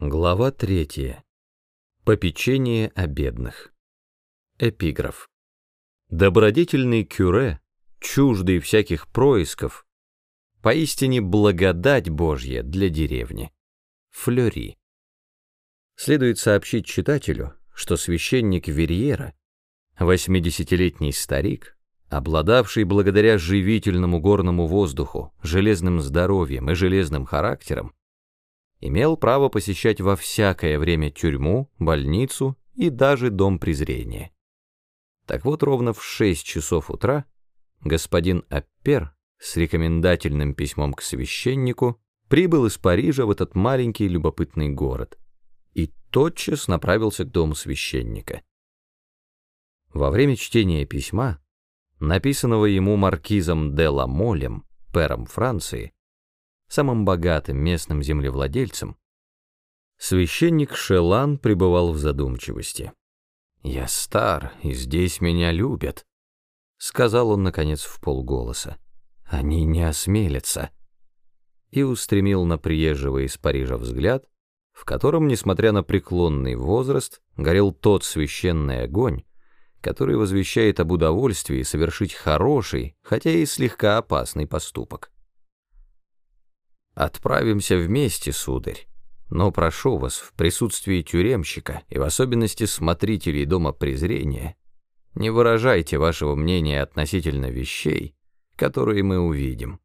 Глава третья. Попечение о бедных. Эпиграф. Добродетельный кюре, чуждый всяких происков, поистине благодать Божья для деревни. Флёри. Следует сообщить читателю, что священник Верьера, 80-летний старик, обладавший благодаря живительному горному воздуху, железным здоровьем и железным характером, имел право посещать во всякое время тюрьму, больницу и даже дом презрения. Так вот, ровно в 6 часов утра господин Аппер с рекомендательным письмом к священнику прибыл из Парижа в этот маленький любопытный город и тотчас направился к дому священника. Во время чтения письма, написанного ему маркизом де Ламолем, пером Франции, самым богатым местным землевладельцем, священник Шелан пребывал в задумчивости. «Я стар, и здесь меня любят», — сказал он, наконец, в полголоса. «Они не осмелятся». И устремил на приезжего из Парижа взгляд, в котором, несмотря на преклонный возраст, горел тот священный огонь, который возвещает об удовольствии совершить хороший, хотя и слегка опасный поступок. Отправимся вместе, сударь. Но прошу вас, в присутствии тюремщика и в особенности смотрителей дома презрения, не выражайте вашего мнения относительно вещей, которые мы увидим.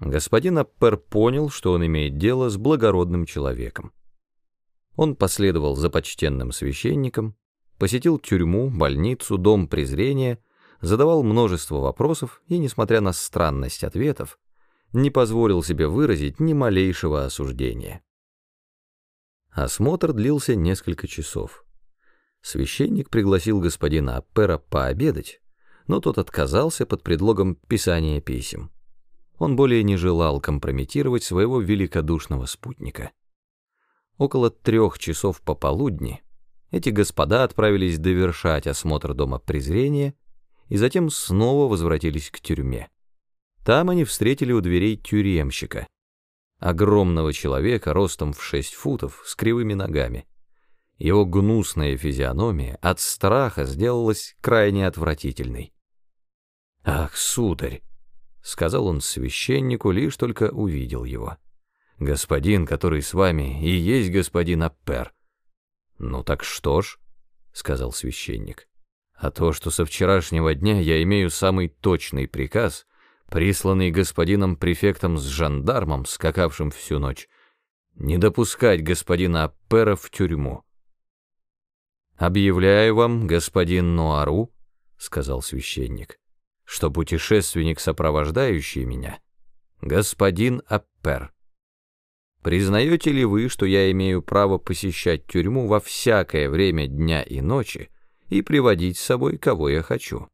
Господин Аппер понял, что он имеет дело с благородным человеком. Он последовал за почтенным священником, посетил тюрьму, больницу, дом презрения, задавал множество вопросов и, несмотря на странность ответов, не позволил себе выразить ни малейшего осуждения. Осмотр длился несколько часов. Священник пригласил господина Аппера пообедать, но тот отказался под предлогом писания писем. Он более не желал компрометировать своего великодушного спутника. Около трех часов пополудни эти господа отправились довершать осмотр дома презрения и затем снова возвратились к тюрьме. Там они встретили у дверей тюремщика, огромного человека ростом в шесть футов с кривыми ногами. Его гнусная физиономия от страха сделалась крайне отвратительной. «Ах, сударь!» — сказал он священнику, лишь только увидел его. «Господин, который с вами, и есть господин Аппер». «Ну так что ж?» — сказал священник. «А то, что со вчерашнего дня я имею самый точный приказ — присланный господином префектом с жандармом, скакавшим всю ночь, не допускать господина Аппера в тюрьму. «Объявляю вам, господин Нуару», — сказал священник, «что путешественник, сопровождающий меня, господин Аппер. Признаете ли вы, что я имею право посещать тюрьму во всякое время дня и ночи и приводить с собой, кого я хочу?»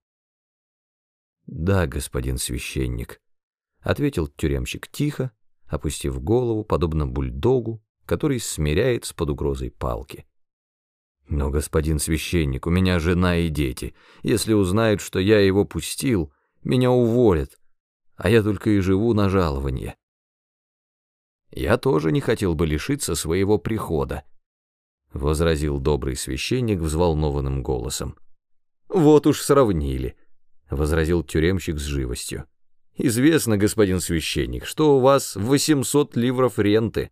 «Да, господин священник», — ответил тюремщик тихо, опустив голову, подобно бульдогу, который смиряется под угрозой палки. «Но, господин священник, у меня жена и дети. Если узнают, что я его пустил, меня уволят, а я только и живу на жалование». «Я тоже не хотел бы лишиться своего прихода», — возразил добрый священник взволнованным голосом. «Вот уж сравнили». — возразил тюремщик с живостью. «Известно, господин священник, что у вас 800 ливров ренты.